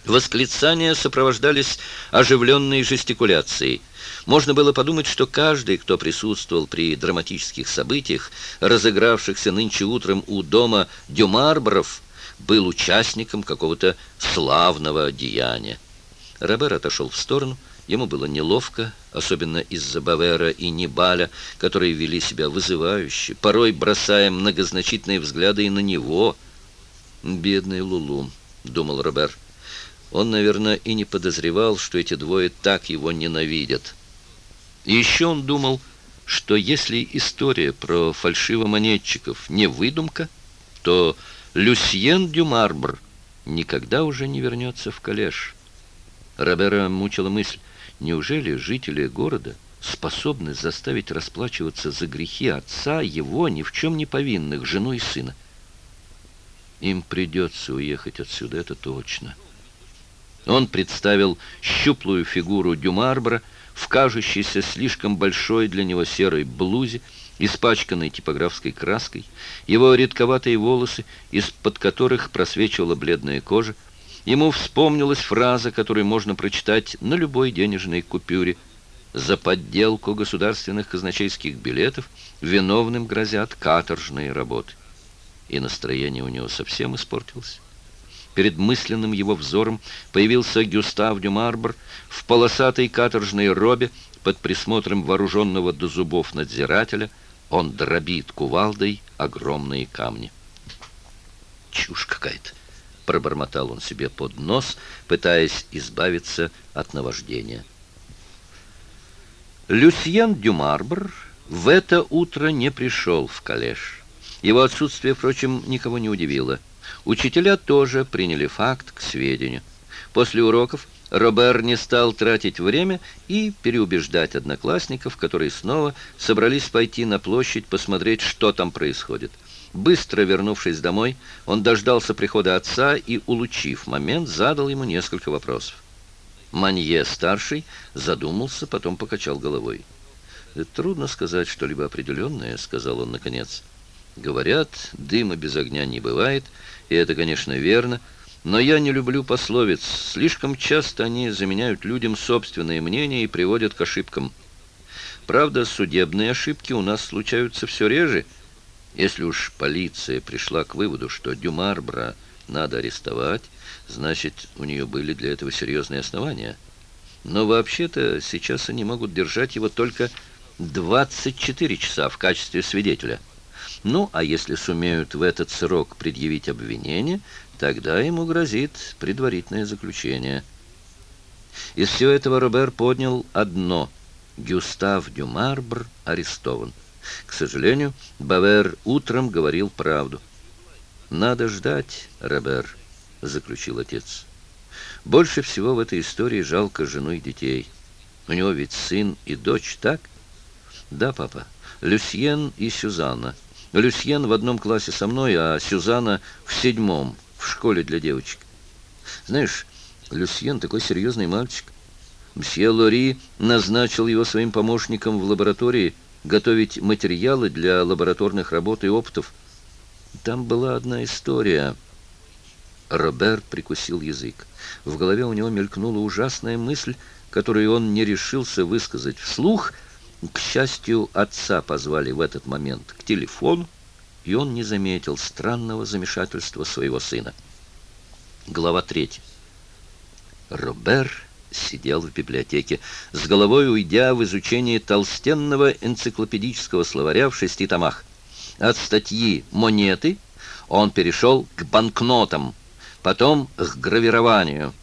Восклицания сопровождались оживленной жестикуляцией. Можно было подумать, что каждый, кто присутствовал при драматических событиях, разыгравшихся нынче утром у дома Дюмарбров, был участником какого-то славного деяния. Робер отошел в сторону. Ему было неловко, особенно из-за Бавера и Небаля, которые вели себя вызывающе, порой бросая многозначительные взгляды и на него. «Бедный Лулу», — думал Робер. Он, наверное, и не подозревал, что эти двое так его ненавидят. Еще он думал, что если история про фальшивомонетчиков не выдумка, то Люсьен Дюмарбр никогда уже не вернется в коллеж. Робера мучила мысль, неужели жители города способны заставить расплачиваться за грехи отца его ни в чем не повинных, жену и сына? Им придется уехать отсюда, это точно. Он представил щуплую фигуру Дюмарбра, в кажущейся слишком большой для него серой блузе, испачканной типографской краской, его редковатые волосы, из-под которых просвечивала бледная кожа. Ему вспомнилась фраза, которую можно прочитать на любой денежной купюре. «За подделку государственных казначейских билетов виновным грозят каторжные работы». И настроение у него совсем испортилось. Перед мысленным его взором появился Гюстав де Марбр в полосатой каторжной робе под присмотром вооруженного до зубов надзирателя. Он дробит кувалдой огромные камни. «Чушь какая-то!» — пробормотал он себе под нос, пытаясь избавиться от наваждения. Люсьен Дюмарбр в это утро не пришел в коллеж. Его отсутствие, впрочем, никого не удивило. Учителя тоже приняли факт к сведению. После уроков Робер не стал тратить время и переубеждать одноклассников, которые снова собрались пойти на площадь посмотреть, что там происходит. Быстро вернувшись домой, он дождался прихода отца и, улучив момент, задал ему несколько вопросов. Манье-старший задумался, потом покачал головой. «Э, «Трудно сказать что-либо определенное», — сказал он наконец. «Говорят, дыма без огня не бывает». И это, конечно, верно, но я не люблю пословиц. Слишком часто они заменяют людям собственные мнения и приводят к ошибкам. Правда, судебные ошибки у нас случаются все реже. Если уж полиция пришла к выводу, что Дюмарбра надо арестовать, значит, у нее были для этого серьезные основания. Но вообще-то сейчас они могут держать его только 24 часа в качестве свидетеля. Ну, а если сумеют в этот срок предъявить обвинение, тогда ему грозит предварительное заключение. Из всего этого Робер поднял одно. Гюстав Дюмарбр арестован. К сожалению, Бавер утром говорил правду. «Надо ждать, Робер», — заключил отец. «Больше всего в этой истории жалко жену и детей. У него ведь сын и дочь, так?» «Да, папа. Люсьен и Сюзанна». Люсьен в одном классе со мной, а Сюзанна в седьмом, в школе для девочек. Знаешь, Люсьен такой серьезный мальчик. Мсье Лори назначил его своим помощником в лаборатории готовить материалы для лабораторных работ и опытов. Там была одна история. Роберт прикусил язык. В голове у него мелькнула ужасная мысль, которую он не решился высказать вслух — к счастью, отца позвали в этот момент к телефону, и он не заметил странного замешательства своего сына. Глава 3. Робер сидел в библиотеке, с головой уйдя в изучение толстенного энциклопедического словаря в шести томах. От статьи «Монеты» он перешел к банкнотам, потом к гравированию.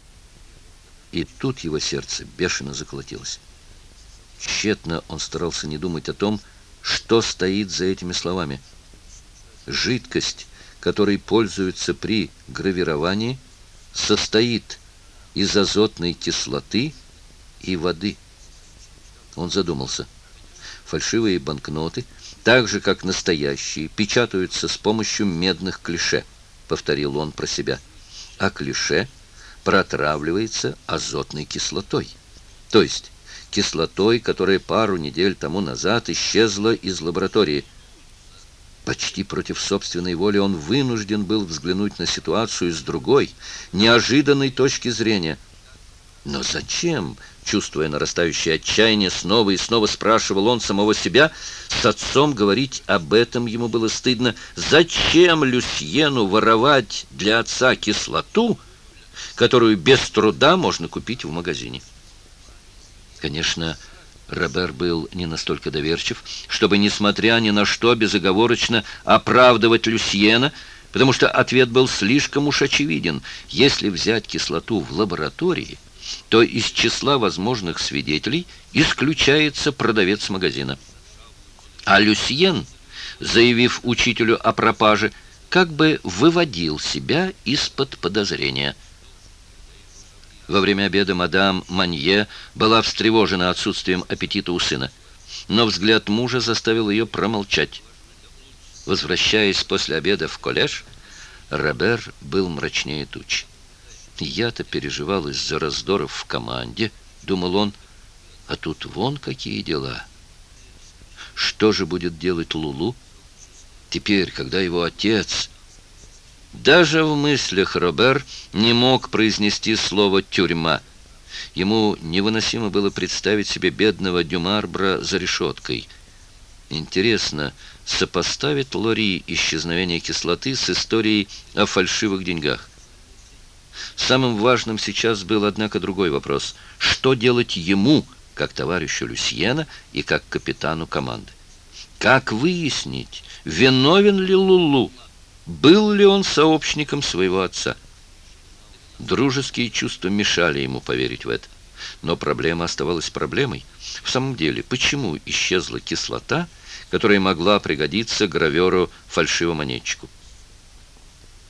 И тут его сердце бешено заколотилось. Тщетно он старался не думать о том, что стоит за этими словами – Жидкость, которой пользуются при гравировании, состоит из азотной кислоты и воды. Он задумался. Фальшивые банкноты, так же как настоящие, печатаются с помощью медных клише, повторил он про себя. А клише протравливается азотной кислотой. То есть кислотой, которая пару недель тому назад исчезла из лаборатории. Почти против собственной воли он вынужден был взглянуть на ситуацию с другой, неожиданной точки зрения. Но зачем, чувствуя нарастающее отчаяние, снова и снова спрашивал он самого себя, с отцом говорить об этом ему было стыдно, зачем Люсьену воровать для отца кислоту, которую без труда можно купить в магазине? Конечно, Робер был не настолько доверчив, чтобы, несмотря ни на что, безоговорочно оправдывать Люсьена, потому что ответ был слишком уж очевиден. Если взять кислоту в лаборатории, то из числа возможных свидетелей исключается продавец магазина. А Люсьен, заявив учителю о пропаже, как бы выводил себя из-под подозрения – во время обеда мадам Манье была встревожена отсутствием аппетита у сына, но взгляд мужа заставил ее промолчать. Возвращаясь после обеда в коллеж, Робер был мрачнее туч. «Я-то переживал из-за раздоров в команде», — думал он, — «а тут вон какие дела». Что же будет делать Лулу? Теперь, когда его отец... Даже в мыслях Робер не мог произнести слово «тюрьма». Ему невыносимо было представить себе бедного Дюмарбра за решеткой. Интересно, сопоставит Лори исчезновение кислоты с историей о фальшивых деньгах? Самым важным сейчас был, однако, другой вопрос. Что делать ему, как товарищу Люсьена и как капитану команды? Как выяснить, виновен ли Лулу? -Лу? был ли он сообщником своего отца. Дружеские чувства мешали ему поверить в это. Но проблема оставалась проблемой. В самом деле, почему исчезла кислота, которая могла пригодиться граверу-фальшивомонетчику?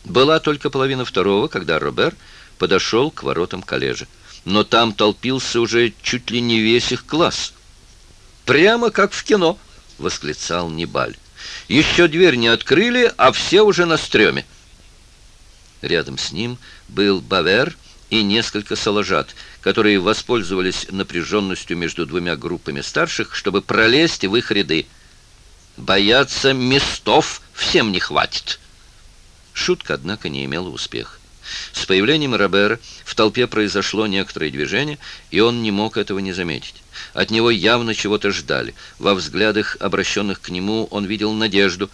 Была только половина второго, когда Робер подошел к воротам коллежа. Но там толпился уже чуть ли не весь их класс. «Прямо как в кино!» — восклицал Небаль. Еще дверь не открыли, а все уже на стреме. Рядом с ним был Бавер и несколько салажат, которые воспользовались напряженностью между двумя группами старших, чтобы пролезть в их ряды. Бояться местов всем не хватит. Шутка, однако, не имела успеха. С появлением Робера в толпе произошло некоторое движение, и он не мог этого не заметить. От него явно чего-то ждали. Во взглядах, обращенных к нему, он видел надежду.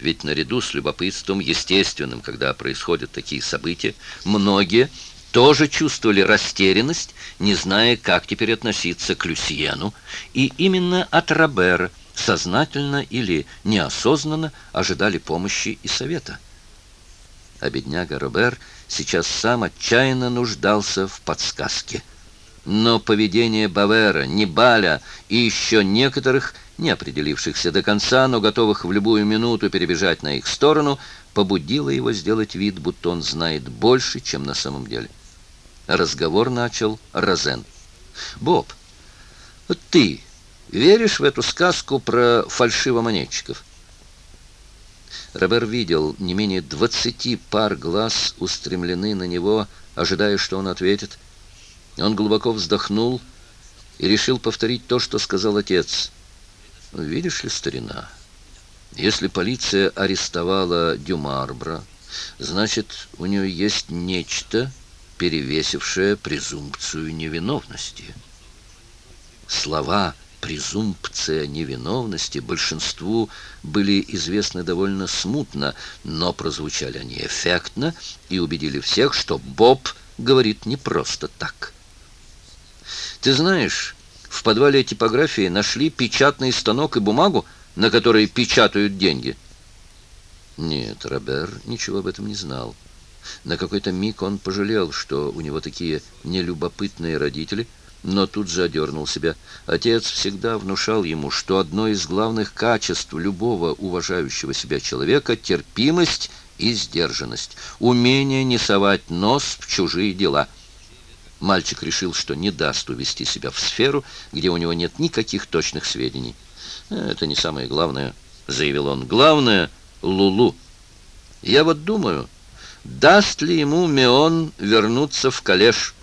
Ведь наряду с любопытством, естественным, когда происходят такие события, многие тоже чувствовали растерянность, не зная, как теперь относиться к Люсьену, и именно от Робера сознательно или неосознанно ожидали помощи и совета. А бедняга Робер сейчас сам отчаянно нуждался в подсказке – но поведение Бавера, Небаля и еще некоторых, не определившихся до конца, но готовых в любую минуту перебежать на их сторону, побудило его сделать вид, будто он знает больше, чем на самом деле. Разговор начал Розен. «Боб, ты веришь в эту сказку про фальшивомонетчиков?» Робер видел не менее двадцати пар глаз, устремлены на него, ожидая, что он ответит – он глубоко вздохнул и решил повторить то, что сказал отец. «Ну, «Видишь ли, старина, если полиция арестовала Дюмарбра, значит, у нее есть нечто, перевесившее презумпцию невиновности». Слова «презумпция невиновности» большинству были известны довольно смутно, но прозвучали они эффектно и убедили всех, что Боб говорит не просто так. Ты знаешь, в подвале типографии нашли печатный станок и бумагу, на которой печатают деньги. Нет, Робер ничего об этом не знал. На какой-то миг он пожалел, что у него такие нелюбопытные родители, но тут же одернул себя. Отец всегда внушал ему, что одно из главных качеств любого уважающего себя человека — терпимость и сдержанность, умение не совать нос в чужие дела — Мальчик решил, что не даст увести себя в сферу, где у него нет никаких точных сведений. «Э, «Это не самое главное», — заявил он. «Главное — Лулу. Я вот думаю, даст ли ему Меон вернуться в коллеж?»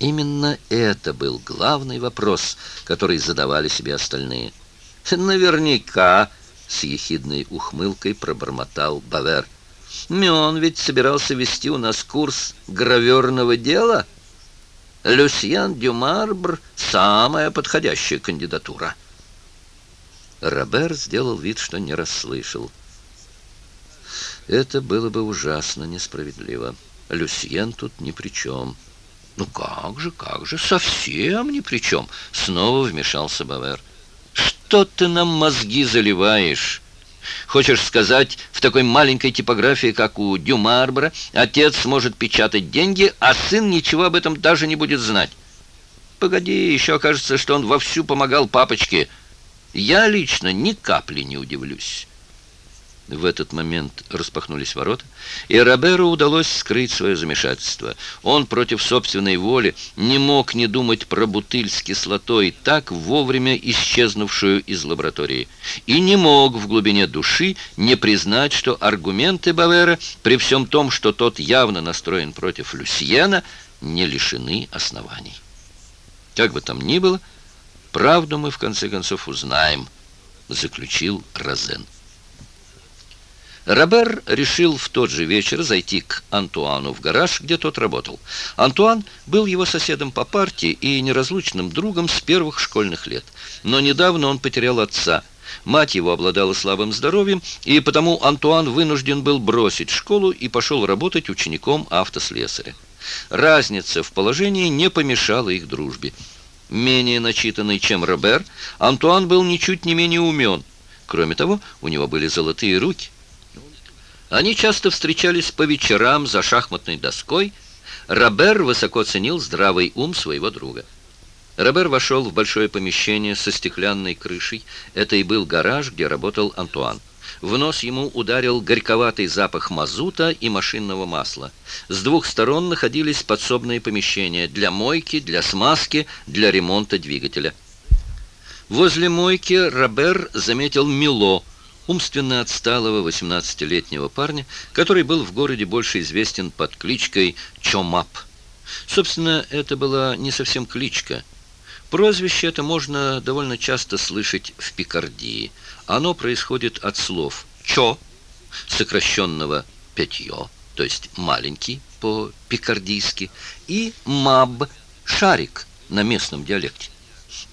Именно это был главный вопрос, который задавали себе остальные. «Наверняка», — с ехидной ухмылкой пробормотал Бавер — он ведь собирался вести у нас курс граверного дела. Люсьен Дюмарбр — самая подходящая кандидатура. Робер сделал вид, что не расслышал. Это было бы ужасно несправедливо. Люсьен тут ни при чем. «Ну как же, как же, совсем ни при чем!» Снова вмешался Бавер. «Что ты нам мозги заливаешь?» Хочешь сказать, в такой маленькой типографии, как у Дю Марбора, отец может печатать деньги, а сын ничего об этом даже не будет знать? Погоди, еще окажется, что он вовсю помогал папочке. Я лично ни капли не удивлюсь». В этот момент распахнулись ворота, и Роберу удалось скрыть свое замешательство. Он против собственной воли не мог не думать про бутыль с кислотой, так вовремя исчезнувшую из лаборатории, и не мог в глубине души не признать, что аргументы Бавера, при всем том, что тот явно настроен против Люсьена, не лишены оснований. Как бы там ни было, правду мы в конце концов узнаем, заключил Розен. Робер решил в тот же вечер зайти к Антуану в гараж, где тот работал. Антуан был его соседом по партии и неразлучным другом с первых школьных лет. Но недавно он потерял отца. Мать его обладала слабым здоровьем, и потому Антуан вынужден был бросить школу и пошел работать учеником автослесаря. Разница в положении не помешала их дружбе. Менее начитанный, чем Робер, Антуан был ничуть не менее умен. Кроме того, у него были золотые руки – они часто встречались по вечерам за шахматной доской. Робер высоко ценил здравый ум своего друга. Робер вошел в большое помещение со стеклянной крышей. Это и был гараж, где работал Антуан. В нос ему ударил горьковатый запах мазута и машинного масла. С двух сторон находились подсобные помещения для мойки, для смазки, для ремонта двигателя. Возле мойки Робер заметил Мило – умственно отсталого 18-летнего парня, который был в городе больше известен под кличкой Чомап. Собственно, это была не совсем кличка. Прозвище это можно довольно часто слышать в Пикардии. Оно происходит от слов «чо», сокращенного «пятье», то есть «маленький» по-пикардийски, и «маб», «шарик» на местном диалекте.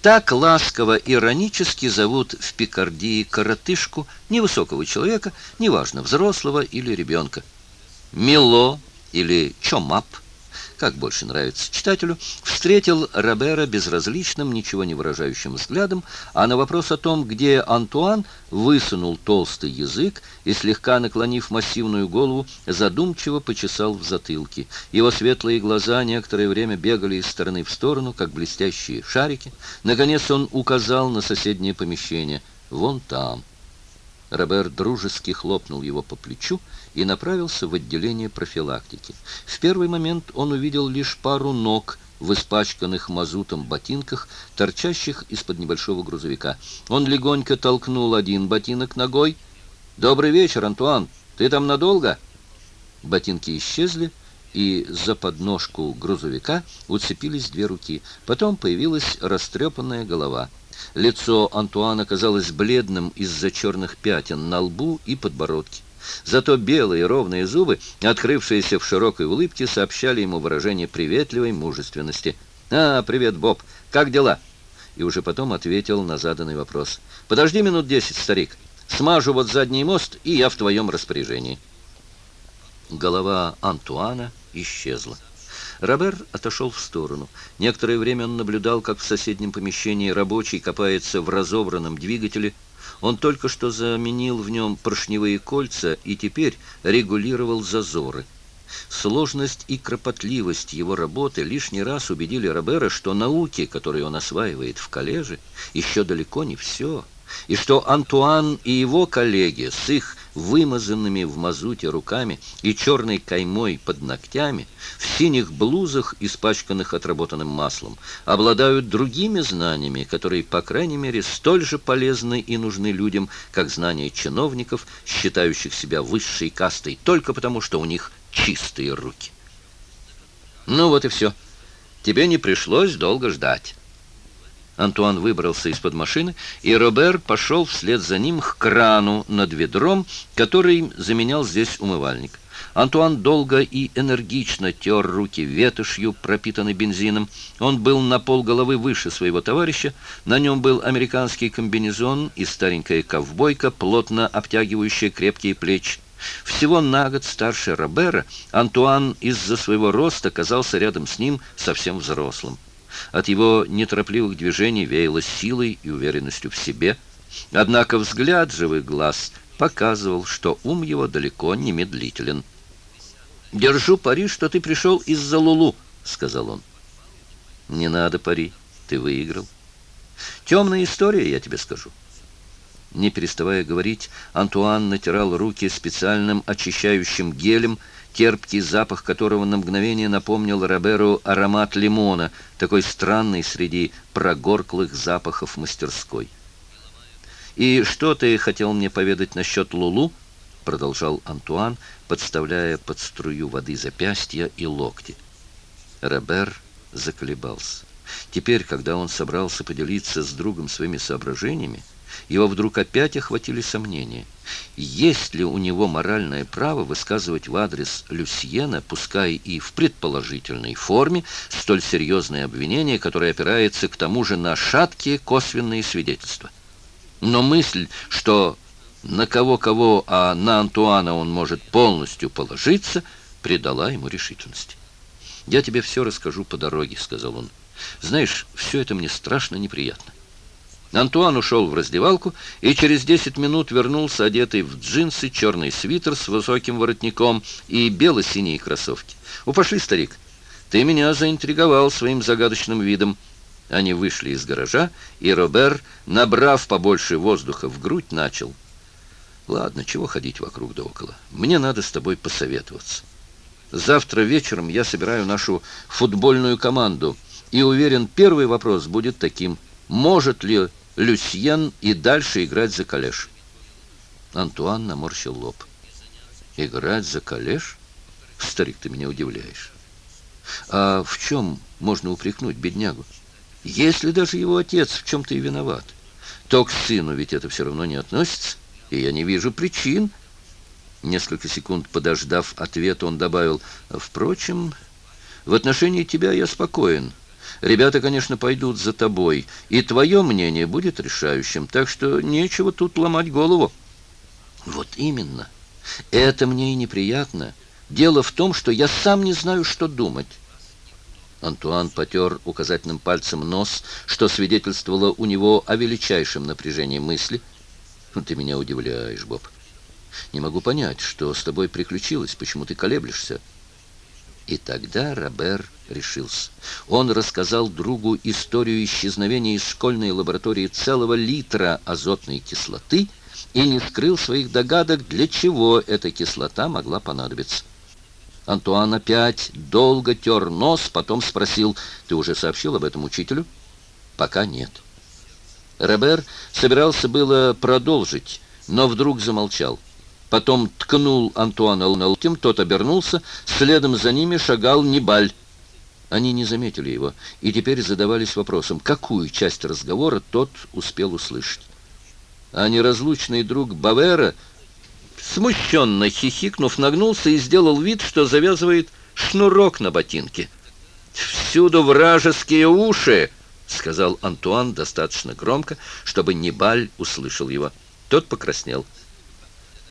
Так ласково иронически зовут в Пикардии коротышку, невысокого человека, неважно, взрослого или ребенка. Мило или чомап – как больше нравится читателю, встретил Робера безразличным, ничего не выражающим взглядом, а на вопрос о том, где Антуан, высунул толстый язык и, слегка наклонив массивную голову, задумчиво почесал в затылке. Его светлые глаза некоторое время бегали из стороны в сторону, как блестящие шарики. Наконец он указал на соседнее помещение. «Вон там». Робер дружески хлопнул его по плечу, и направился в отделение профилактики. В первый момент он увидел лишь пару ног в испачканных мазутом ботинках, торчащих из-под небольшого грузовика. Он легонько толкнул один ботинок ногой. «Добрый вечер, Антуан! Ты там надолго?» Ботинки исчезли, и за подножку грузовика уцепились две руки. Потом появилась растрепанная голова. Лицо Антуана казалось бледным из-за черных пятен на лбу и подбородке. Зато белые ровные зубы, открывшиеся в широкой улыбке, сообщали ему выражение приветливой мужественности. «А, привет, Боб! Как дела?» И уже потом ответил на заданный вопрос. «Подожди минут десять, старик. Смажу вот задний мост, и я в твоем распоряжении». Голова Антуана исчезла. Робер отошел в сторону. Некоторое время он наблюдал, как в соседнем помещении рабочий копается в разобранном двигателе, он только что заменил в нем поршневые кольца и теперь регулировал зазоры. Сложность и кропотливость его работы лишний раз убедили Робера, что науки, которые он осваивает в коллеже, еще далеко не все – и что Антуан и его коллеги с их вымазанными в мазуте руками и черной каймой под ногтями, в синих блузах, испачканных отработанным маслом, обладают другими знаниями, которые, по крайней мере, столь же полезны и нужны людям, как знания чиновников, считающих себя высшей кастой только потому, что у них чистые руки. Ну вот и все. Тебе не пришлось долго ждать. Антуан выбрался из-под машины, и Робер пошел вслед за ним к крану над ведром, который заменял здесь умывальник. Антуан долго и энергично тер руки ветошью, пропитанной бензином. Он был на полголовы выше своего товарища. На нем был американский комбинезон и старенькая ковбойка, плотно обтягивающая крепкие плечи. Всего на год старше Робера Антуан из-за своего роста казался рядом с ним совсем взрослым. От его неторопливых движений веяло силой и уверенностью в себе. Однако взгляд живых глаз показывал, что ум его далеко не медлителен. «Держу пари, что ты пришел из-за Лулу», — сказал он. «Не надо пари, ты выиграл». «Темная история, я тебе скажу». Не переставая говорить, Антуан натирал руки специальным очищающим гелем, терпкий запах которого на мгновение напомнил Роберу аромат лимона, такой странный среди прогорклых запахов мастерской. «И что ты хотел мне поведать насчет Лулу?» — продолжал Антуан, подставляя под струю воды запястья и локти. Робер заколебался. Теперь, когда он собрался поделиться с другом своими соображениями, его вдруг опять охватили сомнения. Есть ли у него моральное право высказывать в адрес Люсьена, пускай и в предположительной форме, столь серьезное обвинение, которое опирается к тому же на шаткие косвенные свидетельства? Но мысль, что на кого-кого, а на Антуана он может полностью положиться, придала ему решительности. «Я тебе все расскажу по дороге», — сказал он. «Знаешь, все это мне страшно неприятно. Антуан ушел в раздевалку и через 10 минут вернулся, одетый в джинсы, черный свитер с высоким воротником и бело-синие кроссовки. «Упошли, старик, ты меня заинтриговал своим загадочным видом». Они вышли из гаража, и Робер, набрав побольше воздуха в грудь, начал. «Ладно, чего ходить вокруг да около? Мне надо с тобой посоветоваться. Завтра вечером я собираю нашу футбольную команду, и уверен, первый вопрос будет таким – может ли Люсьен и дальше играть за колеш. Антуан наморщил лоб. «Играть за колеш? Старик, ты меня удивляешь. А в чем можно упрекнуть беднягу? Если даже его отец в чем-то и виноват, то к сыну ведь это все равно не относится, и я не вижу причин». Несколько секунд подождав ответ, он добавил, «Впрочем, в отношении тебя я спокоен». Ребята, конечно, пойдут за тобой, и твое мнение будет решающим, так что нечего тут ломать голову». «Вот именно. Это мне и неприятно. Дело в том, что я сам не знаю, что думать». Антуан потер указательным пальцем нос, что свидетельствовало у него о величайшем напряжении мысли. «Ну, «Ты меня удивляешь, Боб. Не могу понять, что с тобой приключилось, почему ты колеблешься». И тогда Робер решился. Он рассказал другу историю исчезновения из школьной лаборатории целого литра азотной кислоты и не скрыл своих догадок, для чего эта кислота могла понадобиться. Антуан опять долго тер нос, потом спросил, «Ты уже сообщил об этом учителю?» «Пока нет». Робер собирался было продолжить, но вдруг замолчал. Потом ткнул Антуана локтем, тот обернулся, следом за ними шагал Небаль. Они не заметили его и теперь задавались вопросом, какую часть разговора тот успел услышать. А неразлучный друг Бавера, смущенно хихикнув, нагнулся и сделал вид, что завязывает шнурок на ботинке. «Всюду вражеские уши!» — сказал Антуан достаточно громко, чтобы Небаль услышал его. Тот покраснел.